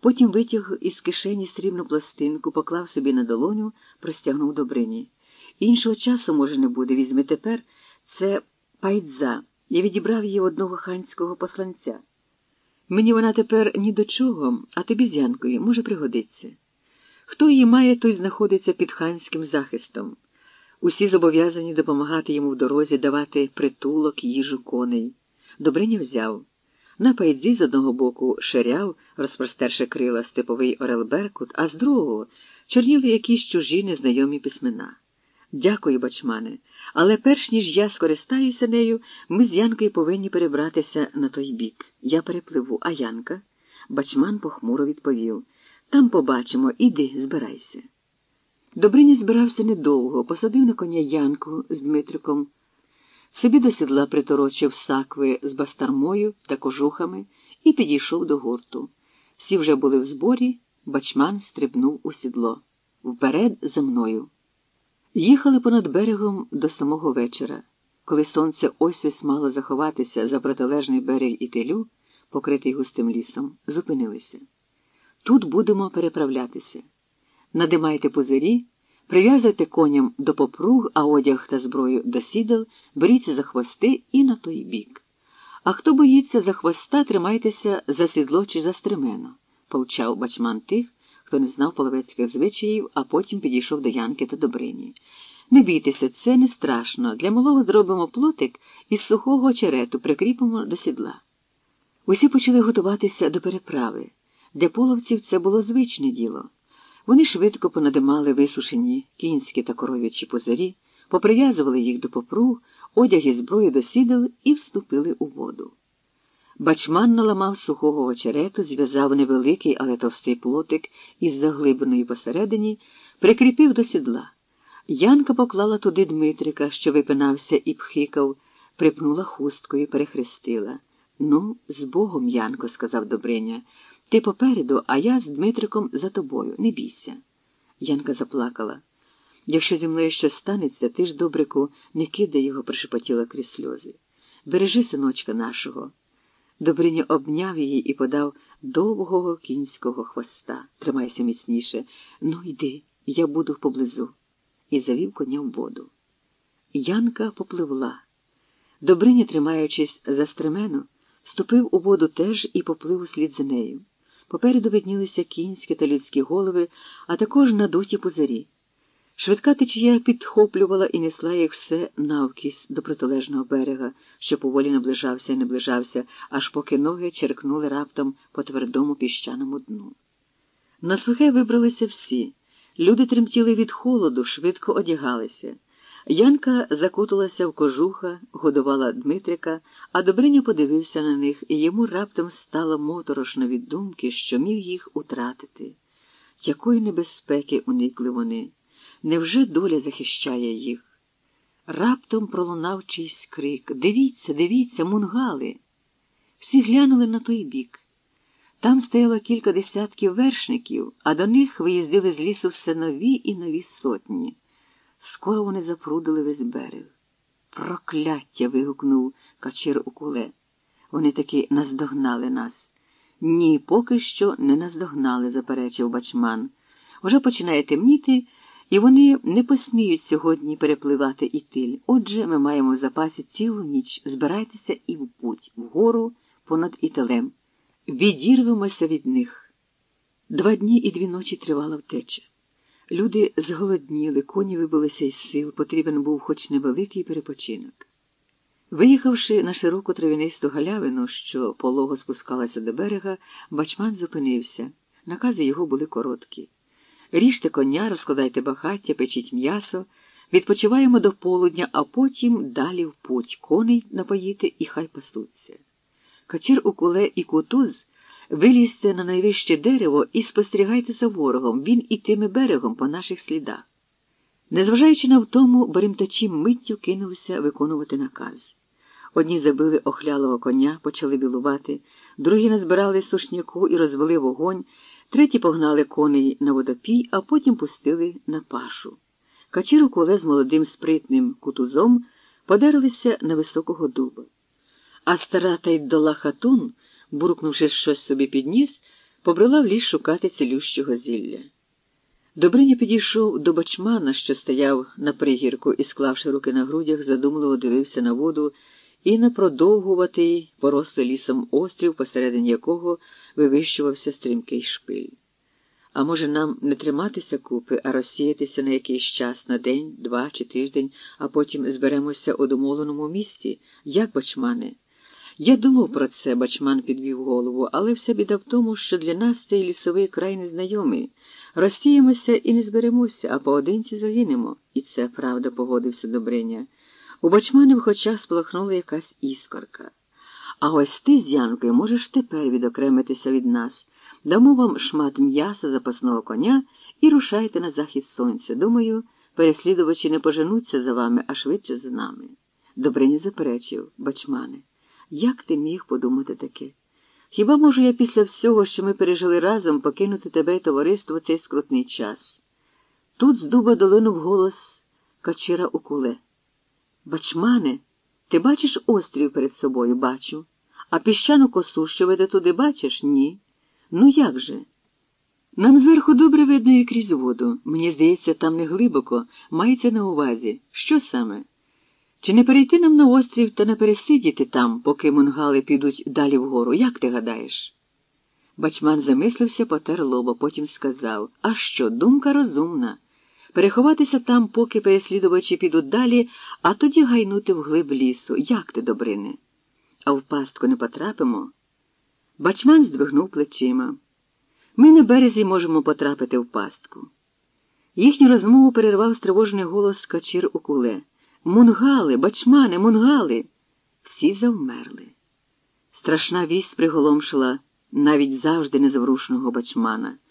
Потім витяг із кишені срібну пластинку, поклав собі на долоню, простягнув Добрині. Іншого часу, може, не буде. Візьми тепер це пайдза. Я відібрав її одного ханського посланця. Мені вона тепер ні до чого, а тобі з Янкою, може, пригодиться. Хто її має, той знаходиться під ханським захистом. Усі зобов'язані допомагати йому в дорозі, давати притулок, їжу коней. Добриня взяв. На пайдзі з одного боку ширяв, розпростерши крила степовий Орел Беркут, а з другого чорніли якісь чужі незнайомі письмена. Дякую, бачмане, але перш ніж я скористаюся нею, ми з Янкою повинні перебратися на той бік. Я перепливу, а Янка? Бачман похмуро відповів. Там побачимо, іди, збирайся. Добриня збирався недовго, посадив на коня Янку з Дмитриком, собі до сідла приторочив сакви з бастармою та кожухами і підійшов до гурту. Всі вже були в зборі, бачман стрибнув у сідло. Вперед за мною. Їхали понад берегом до самого вечора. Коли сонце ось ось мало заховатися за протилежний берег Ітилю, покритий густим лісом, зупинилися. Тут будемо переправлятися. Надимайте позирі, прив'язуйте коням до попруг, а одяг та зброю до сідел, беріться за хвости і на той бік. А хто боїться за хвоста, тримайтеся за сідло чи за стремено, повчав бачман тих, хто не знав половецьких звичаїв, а потім підійшов до Янки та Добрині. Не бійтеся, це не страшно. Для малого зробимо плотик із сухого очерету, прикріпимо до сідла. Усі почали готуватися до переправи. Для половців це було звичне діло. Вони швидко понадимали висушені кінські та коров'ячі позирі, поприв'язували їх до попруг, одяг і зброї до сідел і вступили у воду. Бачман наламав сухого очерету, зв'язав невеликий, але товстий плотик із заглибленої посередині, прикріпив до сідла. Янка поклала туди Дмитрика, що випинався і пхикав, припнула хусткою, перехрестила. Ну, з Богом, Янко, сказав Добриня. Ти попереду, а я з Дмитриком за тобою. Не бійся. Янка заплакала. Якщо зі мною щось станеться, ти ж, добрику, не кидай його, пришепотіла крізь сльози. Бережи синочка нашого. Добриня обняв її і подав довгого кінського хвоста. Тримайся міцніше. Ну, йди, я буду поблизу. І завів коня в воду. Янка попливла. Добриня, тримаючись за стремену, ступив у воду теж і поплив услід за нею. Попереду виднілися кінські та людські голови, а також надуті пузирі. Швидка течія підхоплювала і несла їх все навкість до протилежного берега, що поволі наближався і наближався, аж поки ноги черкнули раптом по твердому піщаному дну. На сухе вибралися всі. Люди тремтіли від холоду, швидко одягалися. Янка закуталася в кожуха, годувала Дмитрика, а Добриня подивився на них, і йому раптом стало моторошно від думки, що міг їх утратити. Якої небезпеки уникли вони? Невже доля захищає їх? Раптом пролунав чийсь крик Дивіться, дивіться, мунгали. Всі глянули на той бік. Там стояло кілька десятків вершників, а до них виїздили з лісу все нові і нові сотні. Скоро вони запрудили весь берег. Прокляття. вигукнув качир у куле. Вони таки наздогнали нас. Ні, поки що не наздогнали, заперечив бачман. Уже починає темніти, і вони не посміють сьогодні перепливати і тиль. Отже, ми маємо в запасі цілу ніч. Збирайтеся і в путь, вгору понад італем. Відірвемося від них. Два дні і дві ночі тривала втеча. Люди зголодніли, коні вибилися із сил, потрібен був хоч невеликий перепочинок. Виїхавши на широку травянисту галявину, що полого спускалася до берега, бачман зупинився. Накази його були короткі. Ріжте коня, розкладайте багаття, печіть м'ясо, відпочиваємо до полудня, а потім далі в путь коней напоїти і хай пасуться. Качир у куле і кутуз вилізьте на найвище дерево і спостерігайте за ворогом, він ітиме берегом по наших слідах. Незважаючи на втому, баримтачі миттю кинулися виконувати наказ. Одні забили охлялого коня, почали білувати, другі назбирали сушняку і розвели вогонь, треті погнали коней на водопій, а потім пустили на пашу. Качіру коле з молодим спритним кутузом подерлися на високого дуба. А стара Тайдола Хатун, буркнувши щось собі під ніс, побрела в ліс шукати цілющого зілля. Добриня підійшов до бачмана, що стояв на пригірку і, склавши руки на грудях, задумливо дивився на воду і на продовгуватий, порослий лісом острів, посередині якого вивищувався стрімкий шпиль. А може, нам не триматися купи, а розсіятися на якийсь час, на день, два чи тиждень, а потім зберемося у домовленому місці, як бачмане? Я думав про це, бачман підвів голову, але вся біда в тому, що для нас цей лісовий край незнайомий. Розсіємося і не зберемося, а поодинці загинемо. І це правда, погодився Добриня. У бачманів очах сполохнула якась іскорка. А ось ти з Янкою можеш тепер відокремитися від нас. Дамо вам шмат м'яса запасного коня і рушайте на захід сонця. Думаю, переслідувачі не поженуться за вами, а швидше за нами. Добриня заперечив, бачмане. Як ти міг подумати таке? Хіба можу я після всього, що ми пережили разом, покинути тебе і товариство цей скрутний час? Тут з дуба долинув голос Качира у куле. Бачмане, ти бачиш острів перед собою, бачу, а піщану косу, що веде туди, бачиш? Ні. Ну як же? Нам зверху добре видно і крізь воду. Мені здається, там не глибоко, мається на увазі. Що саме? Чи не перейти нам на острів та не пересидіти там, поки мунгали підуть далі вгору, як ти гадаєш? Бачман замислився, потер лоба, потім сказав А що, думка розумна. Переховатися там, поки переслідувачі підуть далі, а тоді гайнути вглиб лісу. Як ти, Добрине? А в пастку не потрапимо? Бачман здвигнув плечима. Ми на березі можемо потрапити в пастку. Їхню розмову перервав стривожений голос Качір у куле. Мунгали, бачмани, мунгали. Всі завмерли. Страшна вість приголомшила навіть завжди незворушного бачмана.